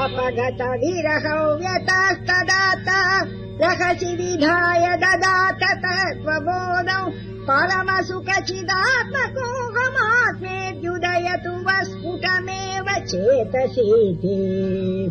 अपगत विरहौ व्यतस्तदाता रहसि विधाय ददात तत्त्वबोधौ। त्वबोधौ वस्फुटमेव चेतसीति।